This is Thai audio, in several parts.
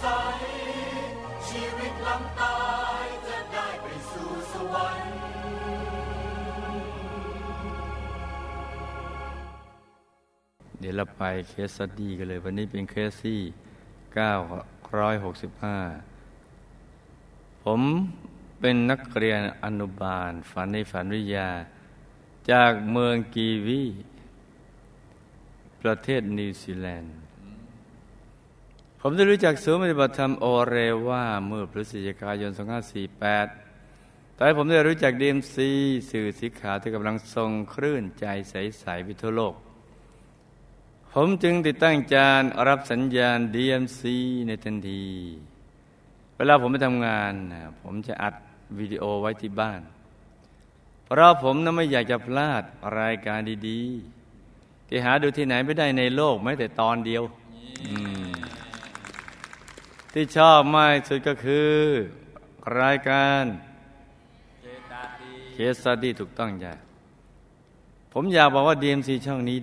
ใส ชีวิตหลังตายจะได้ไปสู่สวรรค์ เดี๋ยวเราไปเคสสดีกันเลย วันนี้เป็นเคสที่ 965 ผมเป็นนักเรียนอนุบาล ฝันในฝันวิทยา จากเมืองกีวี ประเทศนิวซีแลนด์ ผมได้รู้จักศูนย์ปฏิบัติธรรมโอเรว่าเมื่อพฤศจิกายน 2548 ตอนผมได้รู้จักดีมซีสื่อสีขาวที่กำลังทรงคลื่นใจใสๆวิทั่วโลก ผมจึงติดตั้งจานรับสัญญาณ DMC ในทันที เวลาผมไปทำงาน ผมจะอัดวิดีโอไว้ที่บ้าน เพราะผมนั้นไม่อยากจะพลาดรายการดีๆ ที่หาดูที่ไหนไม่ได้ในโลกแม้แต่ตอนเดียว ที่ชอบมากสุดก็คือ รายการเคสตดี้ถูกต้องจ้ะผมอยากบอกว่า DMC ช่องนี้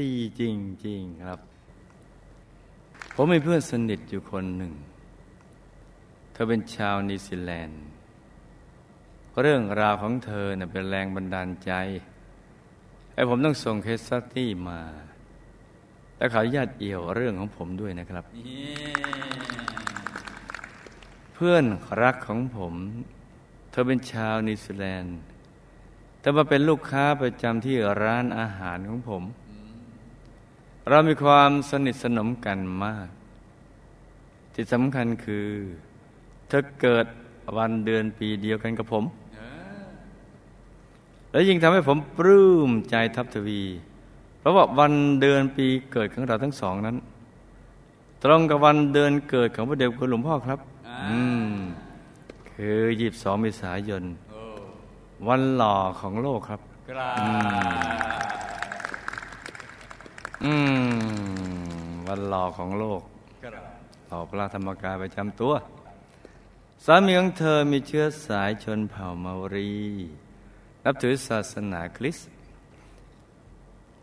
ดีจริง ๆ ครับ ผมมีเพื่อนสนิทอยู่คนหนึ่ง เธอเป็นชาวนิวซีแลนด์ เรื่องราวของเธอเนี่ยเป็นแรงบันดาลใจให้ผมต้องส่ง case study มา และขออนุญาตเอี่ยวเรื่องของผมด้วยนะครับ เพื่อนรักของผม เธอเป็นชาวนิวซีแลนด์เธอมาเป็นลูกค้าประจำที่ร้านอาหารของผม เรามีความสนิทสนมกันมาก ที่สำคัญคือ เธอเกิดวันเดือนปีเดียวกันกับผม และยิ่งทำให้ผมปลื้มใจทับทวี เพราะว่าวันเดือนปีเกิดของเราทั้งสองนั้น ตรงกับวันเดือนเกิดของพระเดชคุณหลวงพ่อครับ อืมคือยีบสองเมษายน วันหล่อของโลกครับอืมอืมวันหล่อของโลกหล่อพระธรรมกายประจำตัวสามีของเธอมีเชื้อสายชนเผ่ามารี นับถือศาสนาคริสต์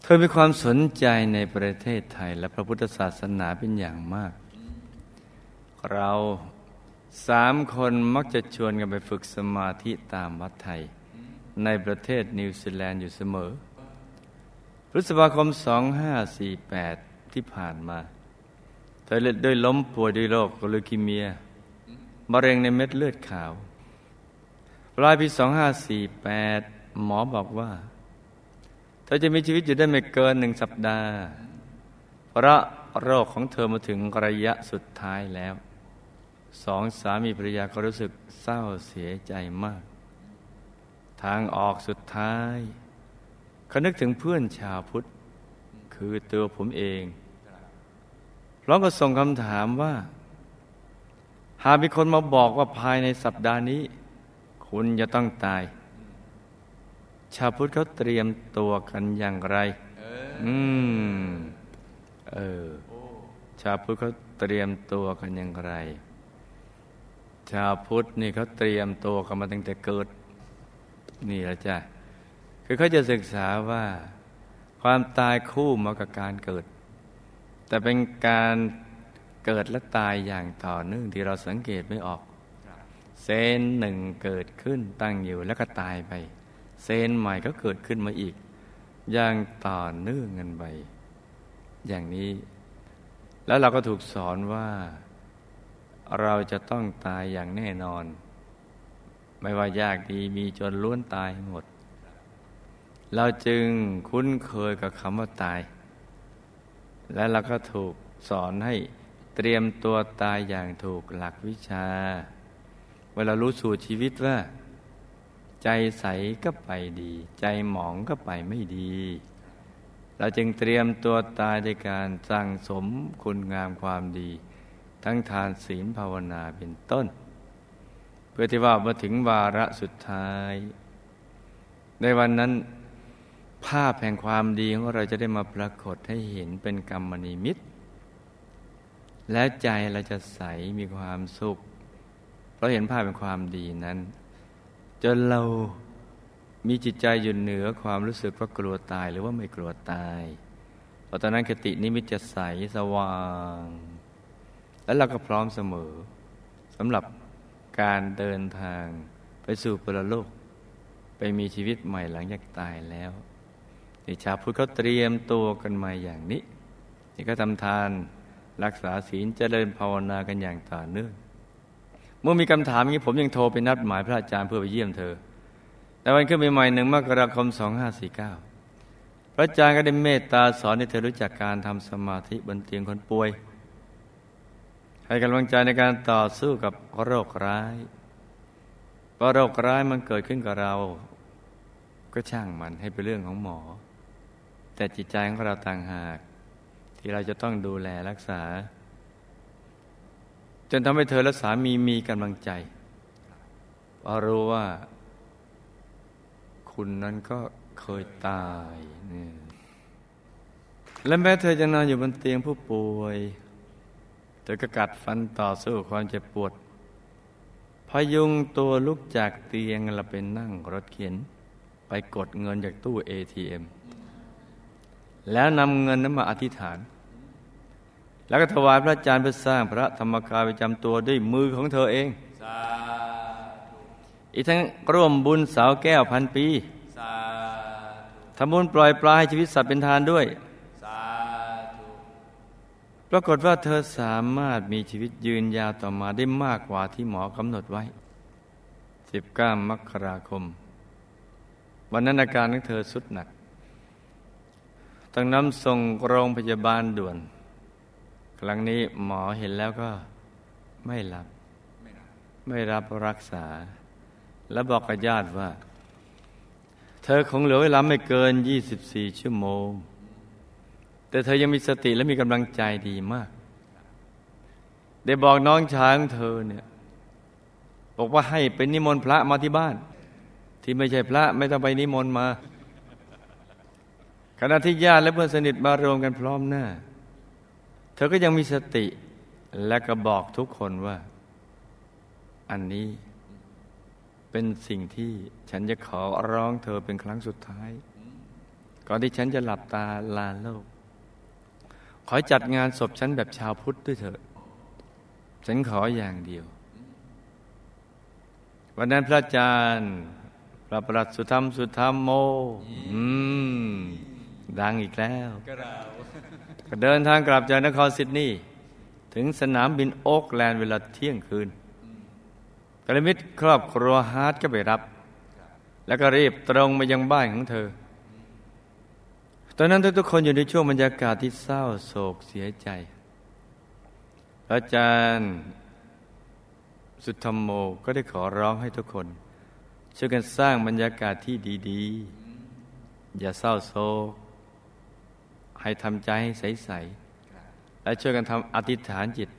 เธอมีความสนใจในประเทศไทยและพระพุทธศาสนาเป็นอย่างมาก เราสามคนมักจะชวนกันไปฝึกสมาธิตามวัดไทย ในประเทศนิวซีแลนด์อยู่เสมอ พฤษภาคม 2548 ที่ผ่านมา เธอเลดด้วยล้มป่วยด้วยโรคลูคีเมียมะเร็งในเม็ดเลือดขาว ปลายปี 2548 หมอบอกว่า ธอจะมีชีวิตอยู่ได้ไม่เกินหนึ่งสัปดาห์ เพราะโรคของเธอมาถึงระยะสุดท้ายแล้ว สองสามีภรรยาก็รู้สึกเศร้าเสียใจมาก ทางออกสุดท้ายเขานึกถึงเพื่อนชาวพุทธ คือตัวผมเองพร้อมก็ส่งคำถามว่า หากมีคนมาบอกว่าภายในสัปดาห์นี้ คุณจะต้องตาย ชาวพุทธเขาเตรียมตัวกันอย่างไร อืม เออ ชาวพุทธเขาเตรียมตัวกันอย่างไร ชาวพุทธนี่เขาเตรียมตัวกันมาตั้งแต่เกิด นี่แหละจ้ะ คือเขาจะศึกษาว่า ความตายคู่มากับการเกิด แต่เป็นการเกิดและตายอย่างต่อเนื่องที่เราสังเกตไม่ออก เซนหนึ่งเกิดขึ้นตั้งอยู่แล้วก็ตายไป เซนใหม่ก็เกิดขึ้นมาอีก อย่างต่อเนื่องกันไปอย่างนี้ แล้วเราก็ถูกสอนว่า เราจะต้องตายอย่างแน่นอน ไม่ว่ายากดีมีจนล้วนตายหมด เราจึงคุ้นเคยกับคำว่าตาย และเราก็ถูกสอนให้เตรียมตัวตายอย่างถูกหลักวิชา เวลารู้สู่ชีวิตว่า ใจใสก็ไปดี ใจหมองก็ไปไม่ดี เราจึงเตรียมตัวตายในการสั่งสมคุณงามความดี ทั้งทานศีลภาวนาเป็นต้น เพื่อที่ว่ามาถึงวาระสุดท้าย ในวันนั้น ภาพแห่งความดีของเราจะได้มาปรากฏให้เห็นเป็นกรรมนิมิตและใจเราจะใสมีความสุขเพราะเห็นภาพเป็นความดีนั้น จนเรามีจิตใจอยู่เหนือความรู้สึกว่ากลัวตายหรือว่าไม่กลัวตายเพราะตอนนั้นคตินิมิตจะใสสว่าง และเราก็พร้อมเสมอสำหรับการเดินทางไปสู่ปรโลก ไปมีชีวิตใหม่หลังจากตายแล้วนี่ชาวพุทธเขาเตรียมตัวกันมาอย่างนี้นี่ก็ทำทานรักษาศีลเจริญภาวนากันอย่างต่อเนื่อง เมื่อมีคำถามอย่างนี้ผมยังโทรไปนัดหมายพระอาจารย์เพื่อไปเยี่ยมเธอ แต่วันขึ้นใหม่หนึ่งมกราคม 2549 พระอาจารย์ก็ได้เมตตาสอนให้เธอรู้จักการทำสมาธิบนเตียงคนป่วย ให้กำลังใจในการต่อสู้กับโรคร้ายเพราะโรคร้ายมันเกิดขึ้นกับเรา ก็ช่างมันให้เป็นเรื่องของหมอ แต่จิตใจของเราต่างหาก ที่เราจะต้องดูแลรักษา จนทำให้เธอและสามีมีกำลังใจเพราะรู้ว่า คุณนั้นก็เคยตายเนี่ยและแม้เธอจะนอนอยู่บนเตียงผู้ป่วย เธอก็กัดฟันต่อสู้ความเจ็บปวด พยุงตัวลุกจากเตียงแล้วไปนั่งรถเข็น ไปกดเงินจากตู้ ATM แล้วนำเงินนั้นมาอธิษฐาน แล้วก็ถวายพระอาจารย์เพื่อสร้างพระธรรมกายประจำตัวด้วยมือของเธอเอง อีกทั้งร่วมบุญสาวแก้วพันปีทำบุญปล่อยปลาให้ชีวิตสัตว์เป็นทานด้วย ปรากฏว่าเธอสามารถมีชีวิตยืนยาวต่อมาได้มากกว่าที่หมอกำหนดไว้ 19 มกราคม วันนั้นอาการของเธอสุดหนักต้องนำส่งโรงพยาบาลด่วน ครั้งนี้หมอเห็นแล้วก็ไม่รับ ไม่รับรักษา และบอกกับญาติว่า เธอคงเหลือเวลาไม่เกิน 24 ชั่วโมง แต่เธอยังมีสติและมีกำลังใจดีมาก ได้บอกน้องชายของเธอเนี่ยบอกว่าให้เป็นนิมนต์พระมาที่บ้าน ที่ไม่ใช่พระไม่ต้องไปนิมนต์มา ขณะที่ญาติและเพื่อนสนิทมารวมกันพร้อมหน้า ธอก็ยังมีสติและก็บอกทุกคนว่า อันนี้เป็นสิ่งที่ฉันจะขอร้องเธอเป็นครั้งสุดท้าย ก่อนที่ฉันจะหลับตาลาโลก ขอจัดงานศพฉันแบบชาวพุทธด้วยเถอะฉันขออย่างเดียว วันนั้นพระอาจารย์พระประหลัดสุธรรมสุธรรมโม อืม ดังอีกแล้ว ก็เดินทางกลับจากนครซิดนีย์ถึงสนามบินโอ๊กแลนด์เวลาเที่ยงคืนกระมิดครอบครัวฮาร์ดก็ไปรับ แล้วก็รีบตรงมายังบ้านของเธอ ตอนนั้นทุกคนอยู่ในช่วงบรรยากาศที่เศร้าโศกเสียใจอาจารย์สุธรรมโมก็ได้ขอร้องให้ทุกคน ช่วยกันสร้างบรรยากาศที่ดี ๆ อย่าเศร้าโศก ให้ทำใจให้ใสๆและช่วยกันทำอธิษฐานจิต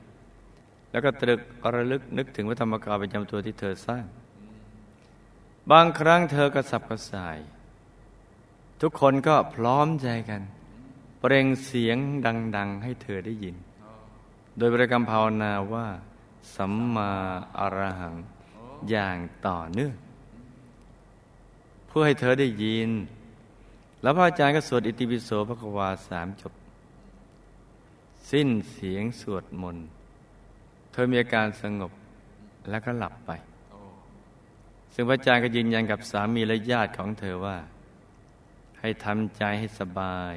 แล้วก็ตรึกระลึกนึกถึงพระธรรมกายประจำตัวที่เธอสร้าง บางครั้งเธอกระสับกระส่าย ทุกคนก็พร้อมใจกัน เปล่งเสียงดัง ๆ ให้เธอได้ยิน โดยบริกรรมภาวนาว่า สัมมาอรหังอย่างต่อเนื่องเพื่อให้เธอได้ยิน แล้วพระอาจารย์ก็สวดอิติปิโสพระกวาสามจบ สิ้นเสียงสวดมนต์เธอมีอาการสงบแล้วก็หลับไป ซึ่งพระอาจารย์ก็ยืนยันกับสามีและญาติของเธอว่า ให้ทำใจให้สบาย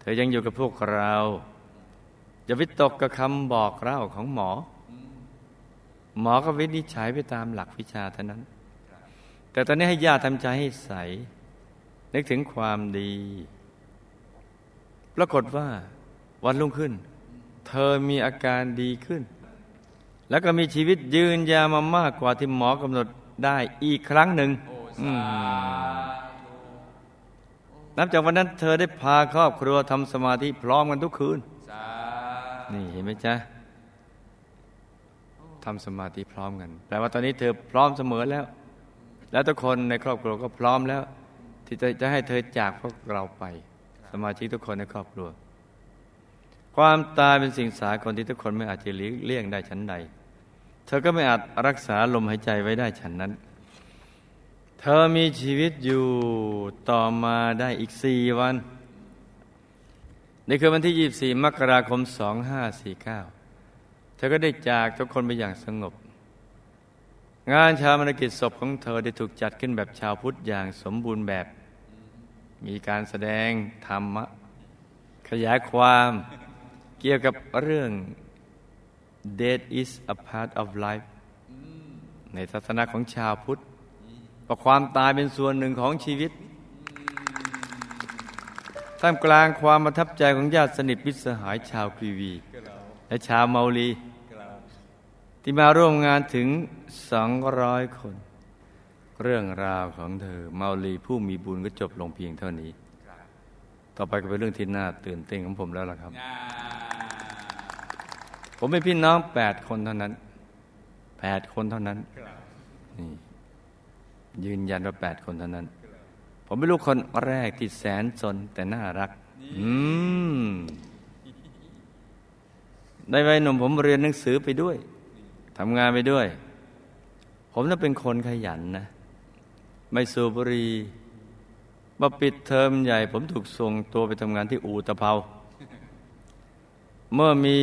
เธอยังอยู่กับพวกเราอย่าวิตกกับคำบอกเล่าของหมอ หมอก็วินิจฉัยไปตามหลักวิชาเท่านั้น แต่ตอนนี้ให้ญาติทำใจให้ใส นึกถึงความดี ปรากฏว่าวันรุ่งขึ้น เธอมีอาการดีขึ้น แล้วก็มีชีวิตยืนยาวมามากกว่าที่หมอกำหนดได้อีกครั้งหนึ่งนับจากวันนั้นเธอได้พาครอบครัวทำสมาธิพร้อมกันทุกคืน นี่เห็นไหมจ๊ะทำสมาธิพร้อมกัน แปลว่าตอนนี้เธอพร้อมเสมอแล้ว แล้วทุกคนในครอบครัวก็พร้อมแล้ว ที่จะจะให้เธอจากพวกเราไป สมาชิกทุกคนในครอบครัว ความตายเป็นสิ่งสากลที่ทุกคนไม่อาจจะเลี่ยงได้ฉันใด เธอก็ไม่อาจรักษาลมหายใจไว้ได้ฉันนั้น เธอมีชีวิตอยู่ต่อมาได้อีกสี่วันในคืนวันที่ 24 มกราคม 2549ธอก็ได้จากทุกคนไปอย่างสงบ งานชาวมรกิจศพของเธอได้ถูกจัดขึ้นแบบชาวพุทธอย่างสมบูรณ์แบบ มีการแสดงธรรมะ ขยายความเกี่ยวกับเรื่อง death is a part of life ในศาสนาของชาวพุทธว่าความตายเป็นส่วนหนึ่งของชีวิตท่ามกลางความประทับใจของญาติสนิทมิตรสหายชาวคีวี และชาวเมาลี ที่มาร่วมงานถึงสองร้อยคน เรื่องราวของเธอเมาลีผู้มีบุญก็จบลงเพียงเท่านี้ ต่อไปก็เป็นเรื่องที่น่าตื่นเต้นของผมแล้วล่ะครับ ผมเป็นพี่น้องแปดคนเท่านั้นแปดคนเท่านั้นนี่ยืนยันว่าแปดคนเท่านั้น ผมเป็นลูกคนแรกที่แสนสนแต่น่ารัก อืมในวัยหนุ่มผมเรียนหนังสือไปด้วยทำงานไปด้วย ผมน่ะเป็นคนขยันนะ ไม่สูบบุหรี่มาปิดเทอมใหญ่ผมถูกส่งตัวไปทำงานที่อู่ตะเภา เมื่อมี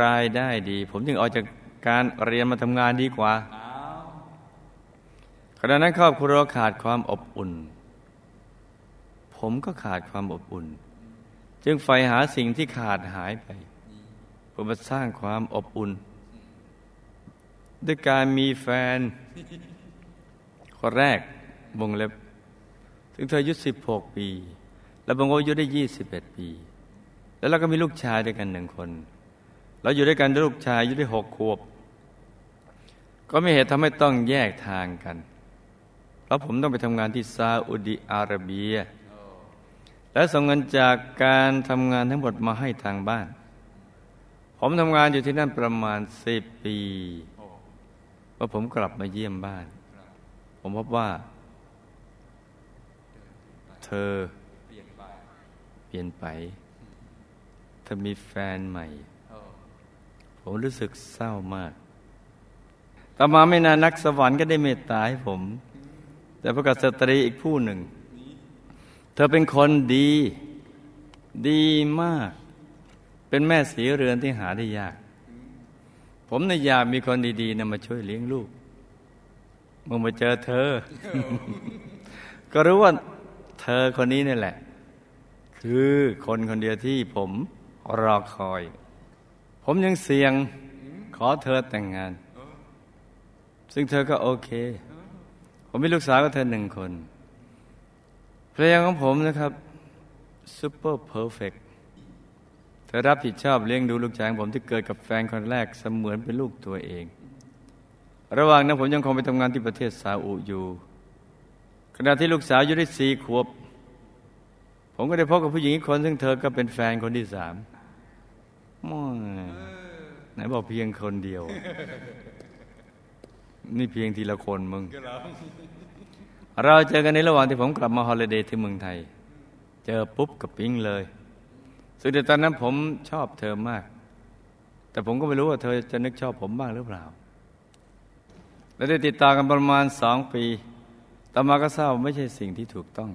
รายได้ดี ผมจึงออกจากการเรียนมาทำงานดีกว่าขณะนั้นครอบครัวขาดความอบอุ่น ผมก็ขาดความอบอุ่น จึงใฝ่หาสิ่งที่ขาดหายไปเพื่อมาสร้างความอบอุ่น ด้วยการมีแฟนคนแรก วงเล็บ ถึงเธออายุสิบหกปี แล้วบางคนอายุได้ยี่สิบเอ็ดปี แล้วเราก็มีลูกชายด้วยกันหนึ่งคน เราอยู่ด้วยกันด้วยลูกชายอายุได้หกขวบ ก็ไม่เหตุทำให้ต้องแยกทางกัน เพราะผมต้องไปทำงานที่ซาอุดิอาระเบีย และส่งเงินจากการทำงานทั้งหมดมาให้ทางบ้าน ผมทำงานอยู่ที่นั่นประมาณสิบปีพอผมกลับมาเยี่ยมบ้าน ผมพบว่า เธอ เปลี่ยนไป เปลี่ยนไป เธอมีแฟนใหม่ ผมรู้สึกเศร้ามาก ต่อมาไม่นานนักสวรรค์ก็ได้เมตตาให้ผม แต่พระกษัตรีอีกผู้หนึ่ง เธอเป็นคนดี ดีมาก เป็นแม่สีเรือนที่หาได้ยาก ผมในอยากมีคนดีๆนะมาช่วยเลี้ยงลูกเมื่อมาเจอเธอ ก็รู้ว่า เธอคนนี้นี่แหละ คือคนคนเดียวที่ผมรอคอย ผมยังเสี่ยงขอเธอแต่งงาน ซึ่งเธอก็โอเค ผมมีลูกสาวกับเธอหนึ่งคนภรรยาของผมนะครับ super perfect เธอรับผิดชอบเลี้ยงดูลูกชายของผมที่เกิดกับแฟนคนแรกเสมือนเป็นลูกตัวเอง ระหว่างนั้นผมยังคงไปทำงานที่ประเทศซาอุอยู่ ขณะที่ลูกสาวอยู่ได้สี่ขวบ ผมก็ได้พบกับผู้หญิงอีกคนซึ่งเธอก็เป็นแฟนคนที่สามม่ไหนบอกเพียงคนเดียว นี่เพียงทีละคนมึง เราเจอกันในระหว่างที่ผมกลับมาฮอลิเดย์ที่เมืองไทย เจอปุ๊บกับปิ๊งเลย ซึ่งในตอนนั้นผมชอบเธอมาก แต่ผมก็ไม่รู้ว่าเธอจะนึกชอบผมบ้างหรือเปล่า และได้ติดต่อกันประมาณสองปี ต่อมาก็ทราบไม่ใช่สิ่งที่ถูกต้อง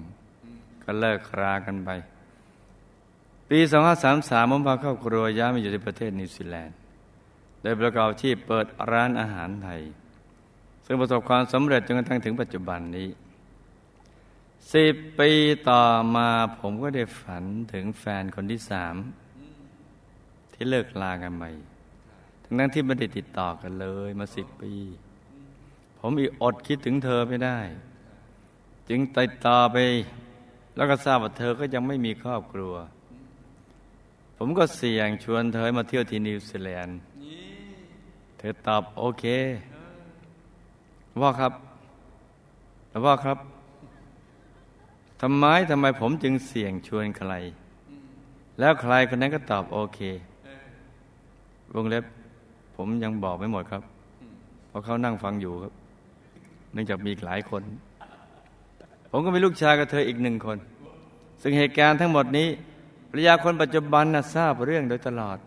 ก็เลิกรากันไป ปี 2533ผมพาครอบครัวย้ายมาอยู่ที่ประเทศนิวซีแลนด์โดยประกอบอาชีพเปิดร้านอาหารไทย ซึ่งประสบความสำเร็จจนกระทั่งถึงปัจจุบันนี้สิบปีต่อมาผมก็ได้ฝันถึงแฟนคนที่สาม ที่เลิกลากันใหม่ทั้งนั้นที่ไม่ได้ติดต่อกันเลยมาสิบปี ผมอีกอดคิดถึงเธอไม่ได้ จึงติดต่อไป แล้วก็ทราบว่าเธอก็ยังไม่มีครอบครัว ผมก็เสี่ยงชวนเธอมาเที่ยวที่นิวซีแลนด์เธอตอบโอเคว่าครับแล้วว่าครับทำไมทำไมผมจึงเสี่ยงชวนใคร แล้วใครคนนั้นก็ตอบโอเควงเล็บ ผมยังบอกไม่หมดครับ เพราะเขานั่งฟังอยู่ครับ เนื่องจากมีหลายคน ผมก็มีลูกชายกับเธออีกหนึ่งคน ซึ่งเหตุการณ์ทั้งหมดนี้ภรรยาคนปัจจุบันนะทราบเรื่องโดยตลอด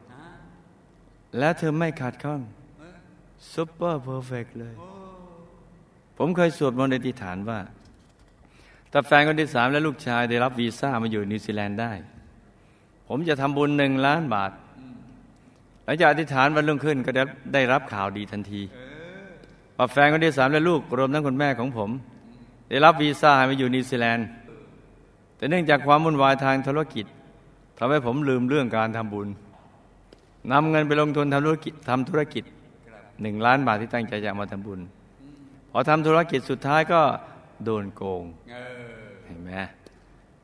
และเธอไม่ขัดข้อง super perfect เลย ผมเคยสวดมนต์อธิษฐานว่า ถ้าแฟนคนที่สามและลูกชายได้รับวีซ่ามาอยู่นิวซีแลนด์ได้ ผมจะทำบุญหนึ่งล้านบาท หลังจากอธิษฐานวันรุ่งขึ้นก็ได้รับข่าวดีทันทีว่าแฟนคนที่สามและลูกรวมทั้งคุณแม่ของผม ได้รับวีซ่าให้มาอยู่นิวซีแลนด์ แต่เนื่องจากความวุ่นวายทางธุรกิจทำให้ผมลืมเรื่องการทำบุญนำเงินไปลงทุนทำธุรกิจทำธุรกิจหนึ่งล้านบาทที่ตั้งใจจะมาทำบุญพอทำธุรกิจสุดท้ายก็โดนโกงเห็นไหม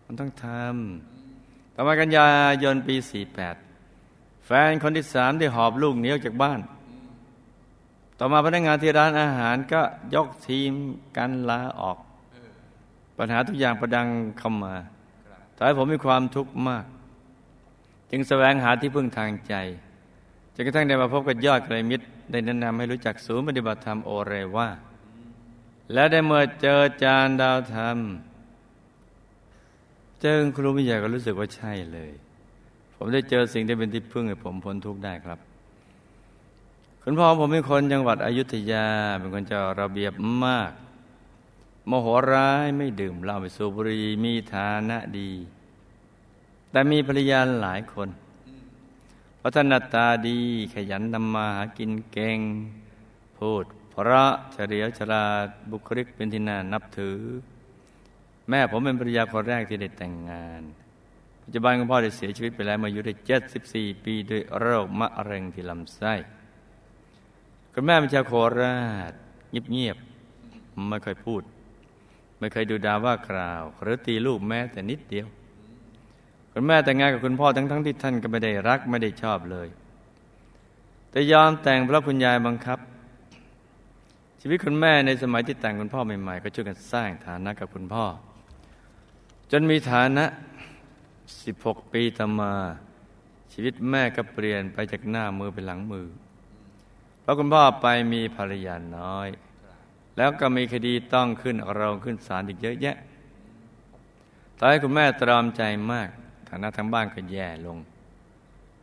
มันต้องทำต่อมากันยายนปี 48 แฟนคนที่สามได้หอบลูกเหนีออกจากบ้าน ต่อมาพนักงานที่ร้านอาหารก็ยกทีมกันลาออก ปัญหาทุกอย่างประดังเข้ามาทำให้ผมมีความทุกข์มาก จึงแสวงหาที่พึ่งทางใจจนกระทั่งได้มาพบกับยอดกระมิตร ได้แนะนำให้รู้จักศูนย์ปฏิบัติธรรมโอเรว่า และได้เมื่อเจอจานดาวธรรม เจอครูมิยาก็รู้สึกว่าใช่เลย ผมได้เจอสิ่งที่เป็นที่พึ่งให้ผมพ้นทุกข์ได้ครับคุณพ่อผมเป็นคนจังหวัดอยุธยา เป็นคนเจ้าระเบียบมาก โมโหร้ายไม่ดื่มเหล้าไม่สูบบุหรี่มีฐานะดี แต่มีภรรยาหลายคนพัฒนาตาดีขยันนำมาหากินเก่ง พูดพระเฉลียวฉลาดบุคลิกเป็นที่น่านับถือ แม่ผมเป็นภรรยาคนแรกที่ได้แต่งงาน ปัจจุบันคุณพ่อได้เสียชีวิตไปแล้วมาอยู่ได้เจ็ดสิบสี่ปีด้วยโรคมะเร็งที่ลำไส้คุณแม่เป็นชาวโคราชเงียบๆไม่ค่อยพูด ไม่เคยดูดาว่ากล่าว หรือตีลูกแม้แต่นิดเดียว คุณแม่แต่งงานกับคุณพ่อทั้งๆทที่ท่านก็ไม่ได้รักไม่ได้ชอบเลย แต่ยอมแต่งเพราะคุณยายบังคับ ชีวิตคุณแม่ในสมัยที่แต่งคุณพ่อใหม่ๆ ก็ช่วยกันสร้างฐานะกับคุณพ่อ จนมีฐานะ 16 ปีต่อมา ชีวิตแม่ก็เปลี่ยนไปจากหน้ามือเป็นหลังมือ เพราะคุณพ่อไปมีภรรยาน้อย แล้วก็มีคดีต้องขึ้นเราขึ้นศาลอีกเยอะแยะทำให้คุณแม่ตรอมใจมาก ฐานะทั้งบ้านก็แย่ลง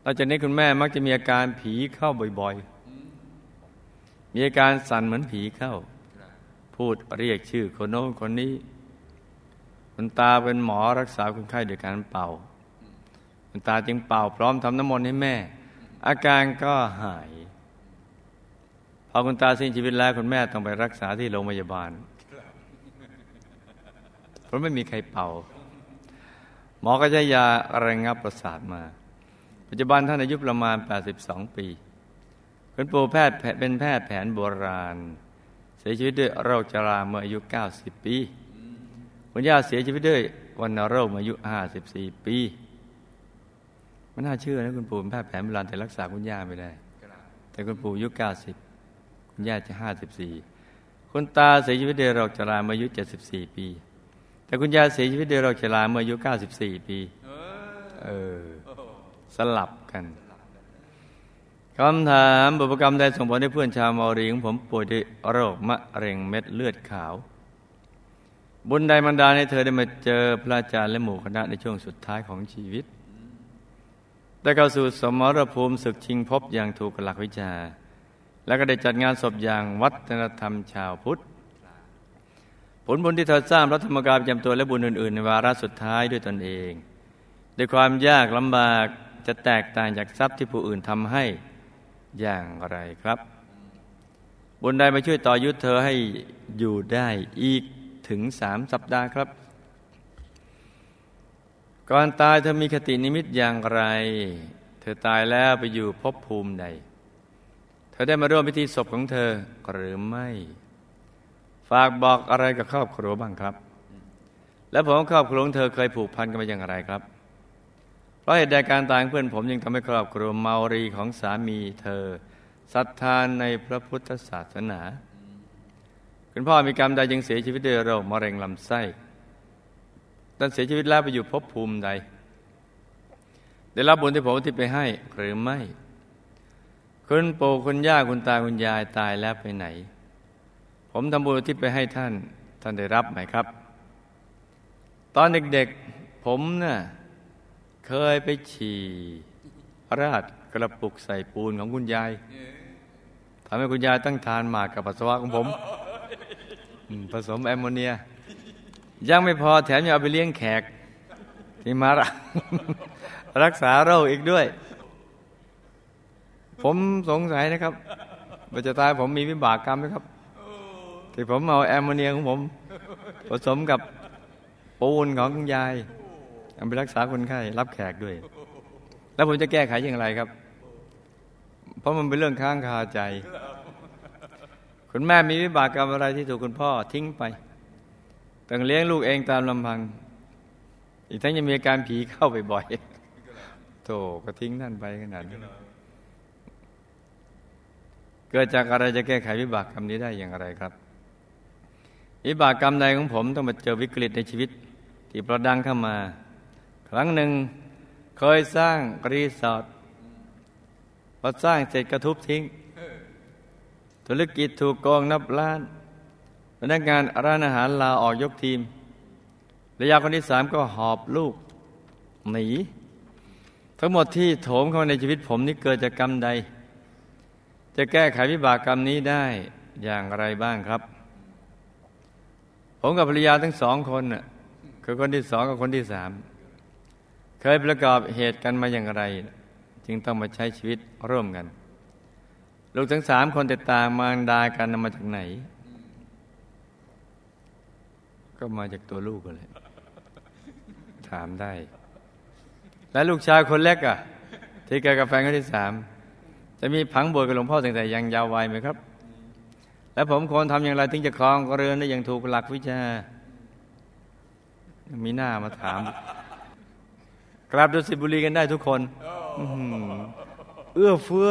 หลังจากนี้คุณแม่มักจะมีอาการผีเข้าบ่อยๆ มีอาการสั่นเหมือนผีเข้า พูดเรียกชื่อคนโน้นคนนี้ คุณตาเป็นหมอรักษาคนไข้โดยการเป่า คุณตาจึงเป่าพร้อมทำน้ำมนต์ให้แม่ อาการก็หาย อคุณตาสิ้นชีวิตแล้วคุณแม่ต้องไปรักษาที่โรงพยาบาล เพราะไม่มีใครเป่า หมอก็ใช้ยาระงับประสาทมา ปัจจุบันท่านอายุประมาณ 82 ปีคุณปู่แพทย์เป็นแพทย์แผนโบราณ เสียชีวิตด้วยโรคชราเมื่ออายุ 90 ปี คุณย่าเสียชีวิตด้วยวันโรคอายุห้าสิบสี่ปีไม่น่าเชื่อนะคุณปู่เป็นแพทย์แผนโบราณแต่รักษาคุณย่าไม่ได้ แต่คุณปู่อายุเก้าสิบ คุณย่าจะห้าสิบสี่คุณตาเสียชีวิตด้วยโรคชราเมื่ออายุเจ็ดสิบสี่ปี แต่คุณย่าเสียชีวิตด้วยโรคชราเมื่ออายุเก้าสิบสี่ปีเออสลับกันคำถามบุพกรรมใดส่งผลให้เพื่อนชาวมารีของผมป่วยด้วยโรคมะเร็งเม็ดเลือดขาว บุญใดมันดาให้เธอได้มาเจอพระอาจารย์และหมู่คณะในช่วงสุดท้ายของชีวิต ได้เข้าสู่สมรภูมิศึกชิงพบอย่างถูกหลักวิชา แล้วก็ได้จัดงานศพอย่างวัฒนธรรมชาวพุทธ ผลบุญที่เธอสร้างรัฐธรรมกายประจำตัวและบุญอื่น ๆ ในวาระสุดท้ายด้วยตนเอง ด้วยความยากลำบากจะแตกต่างจากทรัพย์ที่ผู้อื่นทำให้อย่างไรครับ บุญใดมาช่วยต่อยุทธเธอให้อยู่ได้อีกถึงสามสัปดาห์ครับก่อนตายเธอมีคตินิมิตอย่างไร เธอตายแล้วไปอยู่ภพภูมิใด ธอได้มาร่วมพิธีศพของเธอหรือไม่ ฝากบอกอะไรกับครอบครัวบ้างครับ และผมครอบครัวของเธอเคยผูกพันกันมาอย่างไรครับ เพราะเหตุใดการตายของเพื่อนผมยังทำให้ครอบครัวเมารีของสามีเธอศรัทธานในพระพุทธศาสนา คุณพ่อมีกรรมใดยังเสียชีวิตด้วยโรคมะเร็งลำไส้ท่านเสียชีวิตแล้วไปอยู่ภพภูมิใด ได้รับบุญที่ผมที่ไปให้หรือไม่ คุณปู่คุณย่าคุณตาคุณยายตายแล้วไปไหน ผมทำบุญที่ไปให้ท่าน ท่านได้รับไหมครับ ตอนเด็กๆผมนะ่ะเคยไปฉี่ราดกระปุกใส่ปูนของคุณยายทำให้คุณยายตั้งทานหมากกับปัสสาวะของผม ผสมแอมโมเนีย ยังไม่พอแถมยังเอาไปเลี้ยงแขกที่มารักษาโรคอีกด้วย ผมสงสัยนะครับว่าจะตายผมมีวิบากกรรมไหมครับที่ผมเอาแอมโมเนียของผม ผสมกับปูนของคุณยายเอาไปรักษาคนไข้รับแขกด้วย แล้วผมจะแก้ไขอย่างไรครับ เพราะมันเป็นเรื่องค้างคาใจ คุณแม่มีวิบากกรรมอะไรที่ถูกคุณพ่อทิ้งไปต้องเลี้ยงลูกเองตามลำพัง อีกทั้งยังมีอาการผีเข้าบ่อยๆโธ่ก็ทิ้งนั่นไปขนาดนี้ เกิดจากอะไรจะแก้ไขวิบากกรรมนี้ได้อย่างไรครับ วิบากกรรมใดของผมต้องมาเจอวิกฤตในชีวิต ที่ประดังเข้ามา ครั้งหนึ่งเคยสร้างรีสอร์ทพอสร้างเสร็จกระทุบทิ้ง ธุรกิจถูกโกงนับล้านพนักงานร้านอาหารลาออกยกทีมระยะคนที่สามก็หอบลูกหนีทั้งหมดที่โถมเข้ามาในชีวิตผมนี่เกิดจากกรรมใด จะแก้ไขวิบากกรรมนี้ได้อย่างไรบ้างครับ ผมกับภรรยาทั้งสองคนน่ะคือคนที่สองกับคนที่สามเคยประกอบเหตุกันมาอย่างไร จึงต้องมาใช้ชีวิตร่วมกัน ลูกทั้งสามคนแต่ต่างมารดากันมาจากไหน ก็มาจากตัวลูกกันเลยถามได้ และลูกชายคนเล็กอะ ที่เกิดกับแฟนคนที่สาม จะมีผังบวชกับหลวงพ่อตั้งแต่ยังยาววัยไหมครับ และผมควรทำอย่างไรถึงจะครองเรือนได้อย่างถูกหลักวิชา มีหน้ามาถาม กราบดุสิตบุรีกันได้ทุกคนเอื้อเฟื้อ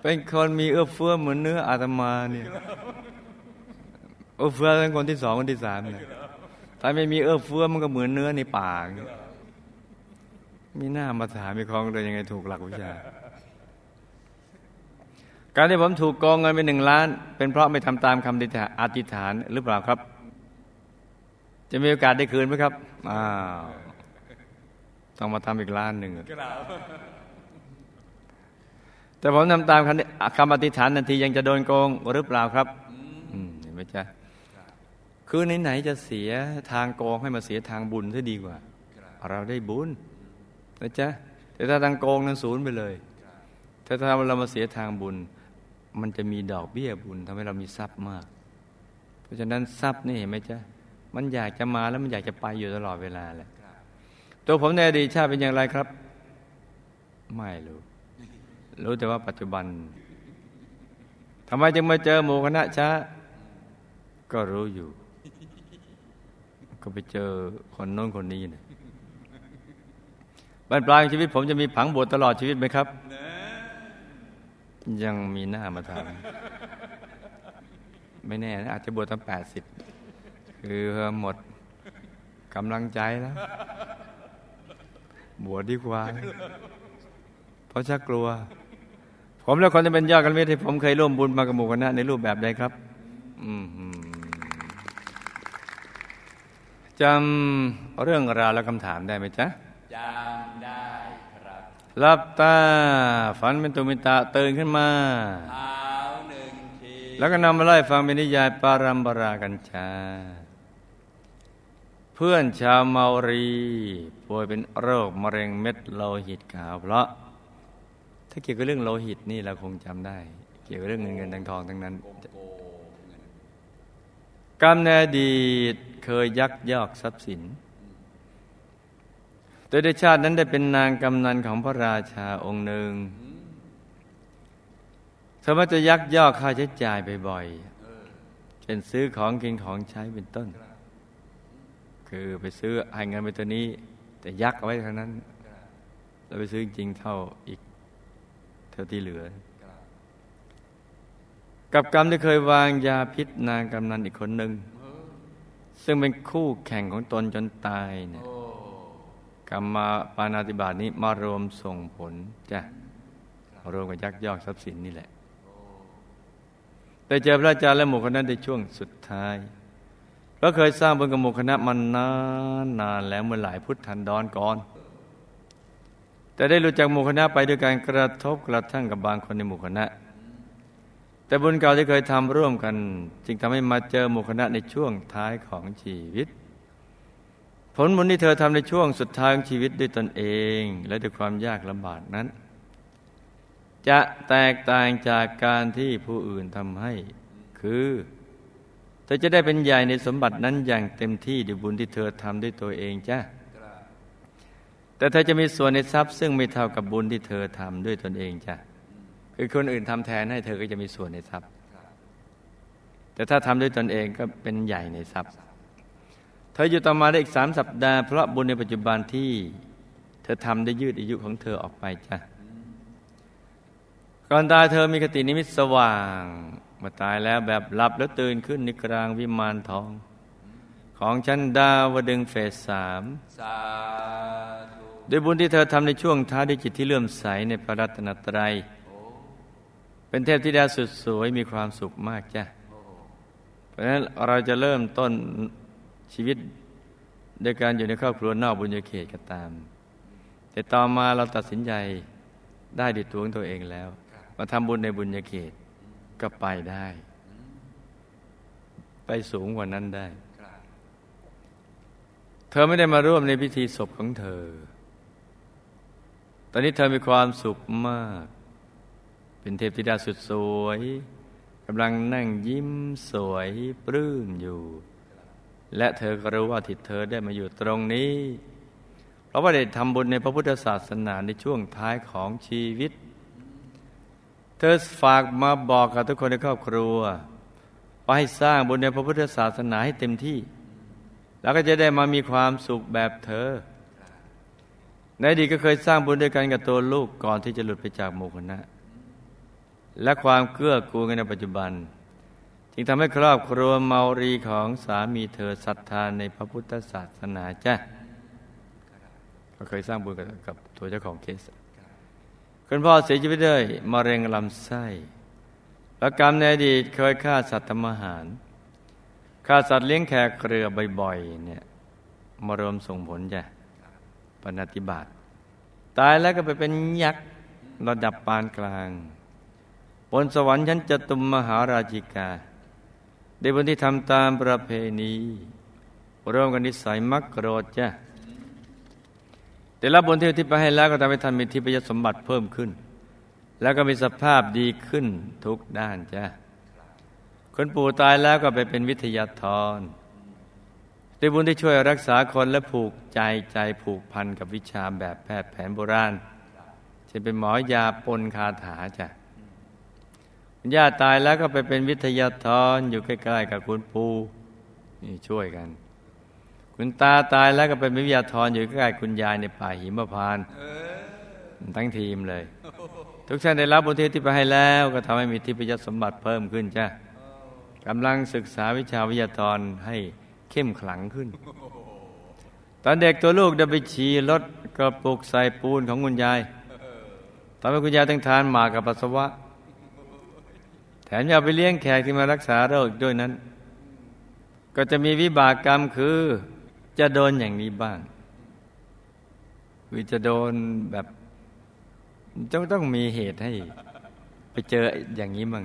เป็นคนมีเอื้อเฟื้อเหมือนเนื้ออาตมาเนี่ยเอื้อเฟื้อเป็นคนที่สองคนที่สามเนี่ยถ้าไม่มีเอื้อเฟื้อมันก็เหมือนเนื้อในปาก มีหน้ามาถามมีคองเลยยังไงถูกหลักวิชา การที่ผมถูกกองเงินไปหนึ่งล้าน เป็นเพราะไม่ทำตามคำอธิษฐานหรือเปล่าครับ จะมีโอกาสได้คืนไหมครับอ้าวต้องมาทำอีกล้านหนึ่งแต่ผมทำตามคำอธิษฐานทันทียังจะโดนโกงหรือเปล่าครับเห็นไหมจ๊ะคือไหนๆจะเสียทางโกงให้มาเสียทางบุญซะดีกว่า เราได้บุญ นะจ๊ะแต่ถ้าทางโกงนั้นศูนย์ไปเลย ถ้าถ้าเรามาเสียทางบุญ มันจะมีดอกเบี้ยบุญทำให้เรามีทรัพย์มาก เพราะฉะนั้นทรัพย์นี่เห็นไหมจ๊ะมันอยากจะมาแล้วมันอยากจะไปอยู่ตลอดเวลาแหละตัวผมในอดีตชาติเป็นอย่างไรครับ ไม่รู้ รู้แต่ว่าปัจจุบันทำไมจึงมาเจอหมู่คณะช้า ก็รู้อยู่ ก็ไปเจอคนโน้นคนนี้เนี่ย บรรปลายชีวิตผมจะมีผังบวชตลอดชีวิตไหมครับ ยังมีหน้ามาทำไม่แน่นะอาจจะบวชตั้งแปดสิบคือหมดกำลังใจแล้ว บวชดีกว่า เพราะชักกลัว ผมและคนที่เป็นยอดกันเวทที่ผมเคยร่วมบุญมากับหมู่คณะในรูปแบบใดครับ อืจำเรื่องราวและคำถามได้ไหมจ๊ะจำได้ครับห ลับตา ฝันเป็นตุมิตะตื่นขึ้นมาเท้าหนึ่งทีแล้วก็นำมาไล่ฟังเป็นนิยายปารัมปรากัญชา เพื่อนชาวเมารี ป่วยเป็นโรคมะเร็งเม็ดโลหิตขาวเพราะ ถ้าเกี่ยวกับเรื่องโลหิตนี่เราคงจำได้ เกี่ยวกับเรื่องเงินเงินทองทองทั้งนั้นกรรมในอดีตเคยยักยอกทรัพย์สิน โดยในชาตินั้นได้เป็นนางกำนันของพระราชาองค์หนึ่งเธอมักจะยักยอกค่าใช้จ่ายบ่อยๆเช่นซื้อของกินของใช้เป็นต้น คือไปซื้อให้เงินไปตัวนี้ แต่ยักเอาไว้เท่านั้น แล้วไปซื้อจริงเท่าอีก เท่าที่เหลือ กับกรรมที่เคยวางยาพิษนางกำนันอีกคนหนึ่ง ซึ่งเป็นคู่แข่งของตนจนตายเนี่ย กรรมปานาติบาตนี้มารวมส่งผลจ้ะรวมกับยักยอกทรัพย์สินนี่แหละได้เจอพระอาจารย์และหมู่คณะในช่วงสุดท้ายเราเคยสร้างบุญกับหมู่คณะมานานนานแล้วเมื่อหลายพุทธันดรก่อน แต่ได้รู้จักหมู่คณะไปด้วยการกระทบกระทั่งกับบางคนในหมู่คณะ แต่บุญเก่าที่เคยทำร่วมกัน จึงทำให้มาเจอหมู่คณะในช่วงท้ายของชีวิต ผลบุญที่เธอทำในช่วงสุดท้ายของชีวิตด้วยตนเอง และด้วยความยากลำบากนั้น จะแตกต่างจากการที่ผู้อื่นทำให้ คือเธอจะได้เป็นใหญ่ในสมบัตินั้นอย่างเต็มที่ด้วยบุญที่เธอทำด้วยตัวเองจ้ะแต่เธอจะมีส่วนในทรัพย์ซึ่งไม่เท่ากับบุญที่เธอทำด้วยตนเองจ้ะคือคนอื่นทำแทนให้เธอก็จะมีส่วนในทรัพย์ แต่ถ้าทำด้วยตนเองก็เป็นใหญ่ในทรัพย์ เธออยู่ต่อมาได้อีกสามสัปดาห์เพราะบุญในปัจจุบันที่ เธอทำได้ยืดอายุของเธอออกไปจ้ะก่อนตายเธอมีคตินิมิตสว่างมาตายแล้วแบบหลับแล้วตื่นขึ้นในกลางวิมานทอง ของชั้นดาวดึงเฟสสามสาธุด้วยบุญที่เธอทำในช่วงท้าด้วยจิตที่เลื่อมใสในพระรัตนตรัย เป็นเทพธิดาสุดสวยมีความสุขมากจ้ะ เพราะฉะนั้นเราจะเริ่มต้น ชีวิตโดยการอยู่ในครอบครัวนอกบุญญาเขตก็ตาม แต่ต่อมาเราตัดสินใจได้ด้วยตัวของตัวเองแล้ว มาทำบุญในบุญญาเขตก็ไปได้ ไปสูงกว่านั้นได้ เธอไม่ได้มาร่วมในพิธีศพของเธอ ตอนนี้เธอมีความสุขมาก เป็นเทพธิดาสุดสวยกำลังนั่งยิ้มสวยปลื้มอยู่ และเธอก็รู้ว่าที่เธอได้มาอยู่ตรงนี้ เพราะว่าได้ทำบุญในพระพุทธศาสนาในช่วงท้ายของชีวิต เธอฝากมาบอกกับทุกคนในครอบครัวว่าให้สร้างบุญในพระพุทธศาสนาให้เต็มที่ แล้วก็จะได้มามีความสุขแบบเธอ ในอดีตก็เคยสร้างบุญด้วยกันกับตัวลูกก่อนที่จะหลุดไปจากโมคณะและความเกื้อกูลกันในปัจจุบัน จึงทำให้ครอบครัวเมารีของสามีเธอศรัทธาในพระพุทธศาสนาจ้ะก็เคยสร้างบุญกับตัวเจ้าของเคสคุณพ่อเสียชีวิตด้วยมะเร็งลำไส้และกรรมในอดีตเคยฆ่าสัตว์ทำอาหารฆ่าสัตว์เลี้ยงแขกเรือบ่อยๆเนี่ยมารวมส่งผลจ้ะปฏิบัติตายแล้วก็ไปเป็นยักษ์ระดับปานกลาง บนสวรรค์ชั้นจตุมมหาราชิกา ได้บนที่ทำตามประเพณีร่วมกันนิสัยมักโกรธจ้ะแต่รับบนเทวทิพไปให้แล้วก็ทำให้ท่านมีทิพยสมบัติเพิ่มขึ้น แล้วก็มีสภาพดีขึ้นทุกด้านจ้ะคนปู่ตายแล้วก็ไปเป็นวิทยาธรได้บุญที่ช่วยรักษาคนและผูกใจใจผูกพันกับวิชาแบบแพทย์แผนโบราณเช่นเป็นหมอยาปนคาถาจ้ะ ย่าตายแล้วก็ไปเป็นวิทยาธรอยู่ใกล้ๆกับคุณปู่นี่ช่วยกัน คุณตาตายแล้วก็เป็นวิทยาธรอยู่ใกล้ๆคุณยายในป่าหิมพานทั้งทีมเลย ทุกท่านได้รับบุญที่ไปให้แล้วก็ทำให้มีทิพยสมบัติเพิ่มขึ้นจ้ะกำลังศึกษาวิชาวิทยาธรให้เข้มขลังขึ้น ตอนเด็กตัวลูกเดินไปฉี่รถกระปุกใส่ปูนของคุณยายทำให้คุณยายต้องทานหมากกับปัสสาวะ แถมยังไปเลี้ยงแขกที่มารักษาโรคด้วยนั้น ก็จะมีวิบากกรรมคือจะโดนอย่างนี้บ้างคือจะโดนแบบจะต้องมีเหตุให้ ไปเจออย่างนี้มั่ง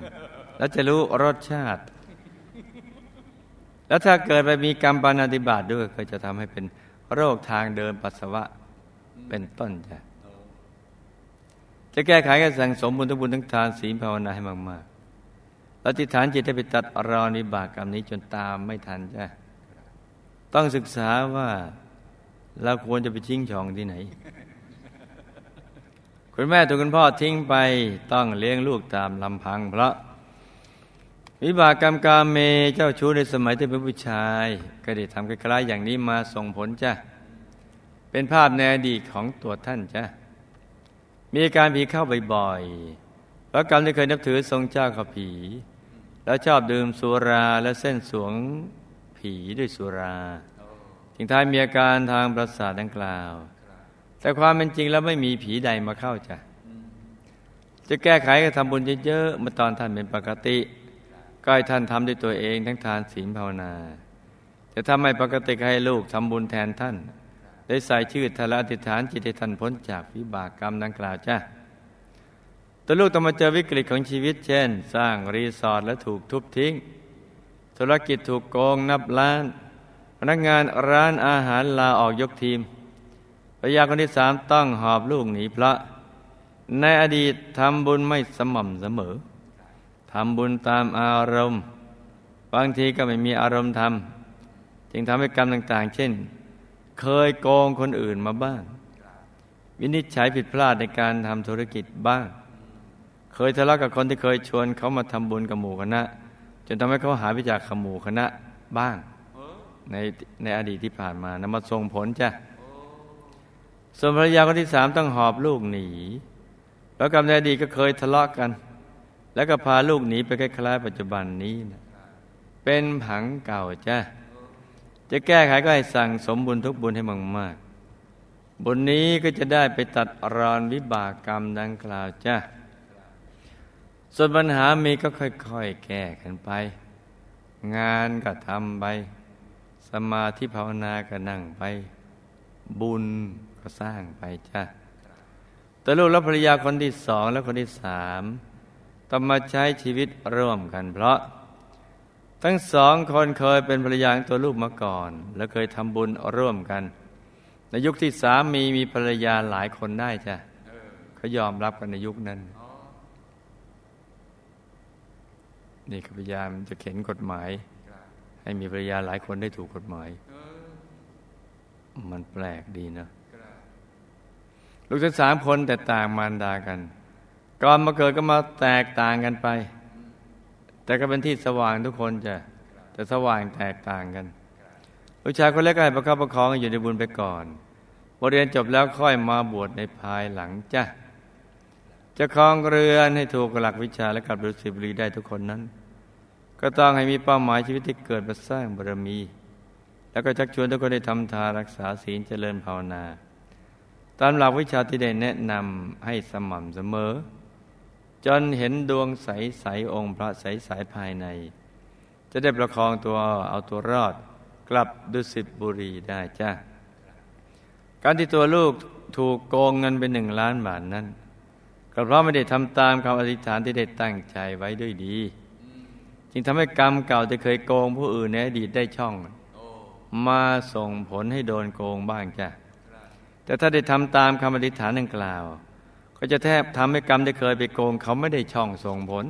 แล้วจะรู้รสชาติ แล้วถ้าเกิดไปมีกรรมปานาติบาตด้วย ก็จะทำให้เป็นโรคทางเดินปัสสาวะเป็นต้นจ้ะจะแก้ไขก็สั่งสมบุญทั้งบุญทั้งทานศีลภาวนาให้มาก ๆแล้วติฐานจิตให้ไปตัดรอนิบากกรรมนี้จนตามไม่ทันจ้ะต้องศึกษาว่าเราควรจะไปทิ้งช่องที่ไหน คุณแม่ถูกคุณพ่อทิ้งไปต้องเลี้ยงลูกตามลำพัง เพราะ วิบากกรรมกาเมเจ้าชู้ในสมัยที่เป็นผู้ชาย ก็ได้ทำคล้ายๆอย่างนี้มาส่งผลจ้ะเป็นภาพในอดีตของตัวท่านจ้ะมีการผีเข้าบ่อยๆเพราะกรรมที่เคยนับถือทรงเจ้าข้าผี แล้วชอบดื่มสุราและเส้นสวงผีด้วยสุราจึงทายมีอาการทางประสาทดังกล่าว แต่ความเป็นจริงแล้วไม่มีผีใดมาเข้าจ้ะจะแก้ไขก็ทำบุญเยอะๆมาตอนท่านเป็นปกติ ก็ให้ท่านทำด้วยตัวเองทั้งทานศีลภาวนาจะทำให้ปกติให้ลูกทำบุญแทนท่าน ได้ใส่ชื่อทละอธิษฐานจิตให้ท่านพ้นจากวิบากกรรมดังกล่าวจ้ะ ตัวลูกต้องมาเจอวิกฤตของชีวิต เช่น สร้างรีสอร์ทและถูกทุบทิ้ง ธุรกิจถูกโกงนับล้าน พนักงานร้านอาหารลาออกยกทีมภรรยาคนที่สามต้องหอบลูกหนีพระ ในอดีตทำบุญไม่สม่ำเสมอทำบุญตามอารมณ์ บางทีก็ไม่มีอารมณ์ทำจึงทำให้กรรมต่าง ๆ เช่น เคยโกงคนอื่นมาบ้าง วินิจฉัยผิดพลาดในการทำธุรกิจบ้าง เคยทะเลาะกับคนที่เคยชวนเขามาทำบุญกับหมู่คณะจนทำให้เขาหายไปจากขหมู่คณะบ้างในในอดีตที่ผ่านมานำมาส่งผลจ้ะส่วนภรรยาคนที่สามต้องหอบลูกหนี แล้วกับในอดีตก็เคยทะเลาะกัน แล้วก็พาลูกหนีไปคล้ายๆปัจจุบันนี้นะเป็นผังเก่าจ้ะจะแก้ไขก็ให้สั่งสมบุญทุกบุญให้มากๆบุญนี้ก็จะได้ไปตัดรอนวิบากกรรมดังกล่าวจ้ะ ส่วนปัญหามีก็ค่อยๆ แก้กันไป งานก็ทำไป สมาธิภาวนาก็นั่งไป บุญก็สร้างไปจ้ะแต่ลูกและภรรยาคนที่สองและคนที่สามต้องมาใช้ชีวิตร่วมกัน เพราะ ทั้งสองคนเคยเป็นภรรยาตัวลูกมาก่อน และเคยทำบุญร่วมกัน ในยุคที่สามีมีภรรยาหลายคนได้จ้ะเขายอมรับกันในยุคนั้น นี่พยายามจะเข็นกฎหมาย ให้มีภรรยาหลายคนได้ถูกกฎหมาย มันแปลกดีนะลูกทั้งสามคนแต่ต่างมารดากัน ก่อนมาเกิดก็มาแตกต่างกันไป แต่ก็เป็นที่สว่างทุกคนจะแต่สว่างแตกต่างกันลูกชายคนเล็กก็ให้ประคับประคองอยู่ในบุญไปก่อนบทเรียนจบแล้วค่อยมาบวชในภายหลังจ้ะจะคลองเรือนให้ถูกหลักวิชาและกับรุสิบรีได้ทุกคนนั้น ก็ต้องให้มีเป้าหมายชีวิตที่เกิดมาสร้างบารมี แล้วก็ชักชวนทุกคนได้ทำทานรักษาศีลเจริญภาวนา ตามหลักวิชาที่ได้แนะนำให้สม่ำเสมอ จนเห็นดวงใสใสองค์พระใสสายภายใน จะได้ประคองตัวเอาตัวรอด กลับดุสิตบุรีได้จ้าการที่ตัวลูกถูกโกงเงินเป็นหนึ่งล้านบาทนั้น ก็เพราะไม่ได้ทำตามคำอธิษฐานที่ได้ตั้งใจไว้ด้วยดี จึงทำให้กรรมเก่าที่เคยโกงผู้อื่นในอดีตได้ช่อง มาส่งผลให้โดนโกงบ้างจ้ะแต่ถ้าได้ทำตามคำอธิษฐานดังกล่าว ก็จะแทบทำให้กรรมที่เคยไปโกง เขาไม่ได้ช่องส่งผล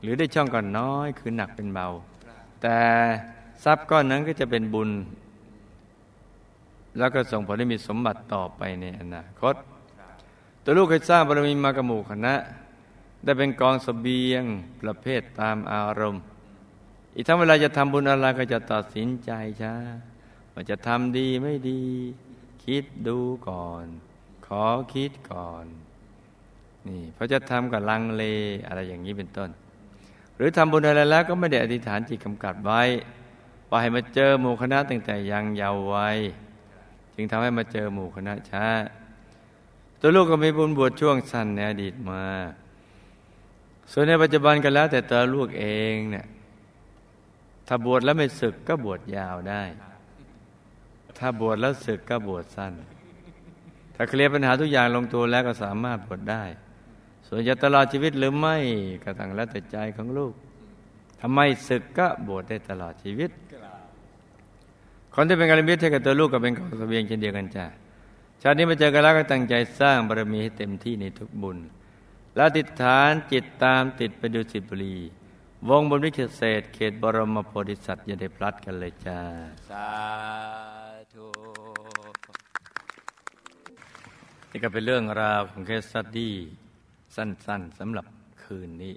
หรือได้ช่องก่อนน้อยคือหนักเป็นเบา แต่ทรัพย์ก้อนนั้นก็จะเป็นบุญ แล้วก็ส่งผลให้มีสมบัติต่อไปในอนาคต ตัวลูกเคยสร้างบารมีมากระหมู่คณะ ได้เป็นกองสเสบียงประเภทตามอารมณ์ อีกทั้งเวลาจะทำบุญอะไรก็จะตัดสินใจช้าว่าจะทำดีไม่ดี คิดดูก่อน ขอคิดก่อนนี่พระจะทำกับลังเลอะไรอย่างนี้เป็นต้น หรือทำบุญอะไรแล้วก็ไม่ได้อธิษฐานจิตกำกับไว้ปล่อยให้มาเจอหมู่คณะตั้งแต่ยังเยาว์วัยจึงทำให้มาเจอหมู่คณะช้า ตัวลูกก็มีบุญบวชช่วงสั้นในอดีตมา ส่วนในปัจจุบันกันแล้วแต่ตัวลูกเองเนี่ยถ้าบวชแล้วไม่ศึกก็บวชยาวได้ ถ้าบวชแล้วศึกก็บวชสั้น ถ้าเคลียร์ปัญหาทุกอย่างลงตัวแล้วก็สามารถบวชได้ ส่วนจะตลอดชีวิตหรือไม่ก็ตั้งแล้วแต่ใจของลูกทำไมศึกก็บวชได้ตลอดชีวิต คนที่เป็นการมิตรให้กับตัวลูกก็เป็นกองเสบียงเช่นเดียวกันจ้ะชาตินี้มาเจอกันแล้วก็ตั้งใจสร้างบารมีให้เต็มที่ในทุกบุญ และติดฐานจิตตามติดไปดูสิบุรี วงบนวิเศษเขตบรมโพธิสัตว์อย่าได้พลัดกันเลยจ้า สาธุนี่ก็เป็นเรื่องราวของเคสสตี้สั้นๆสำหรับคืนนี้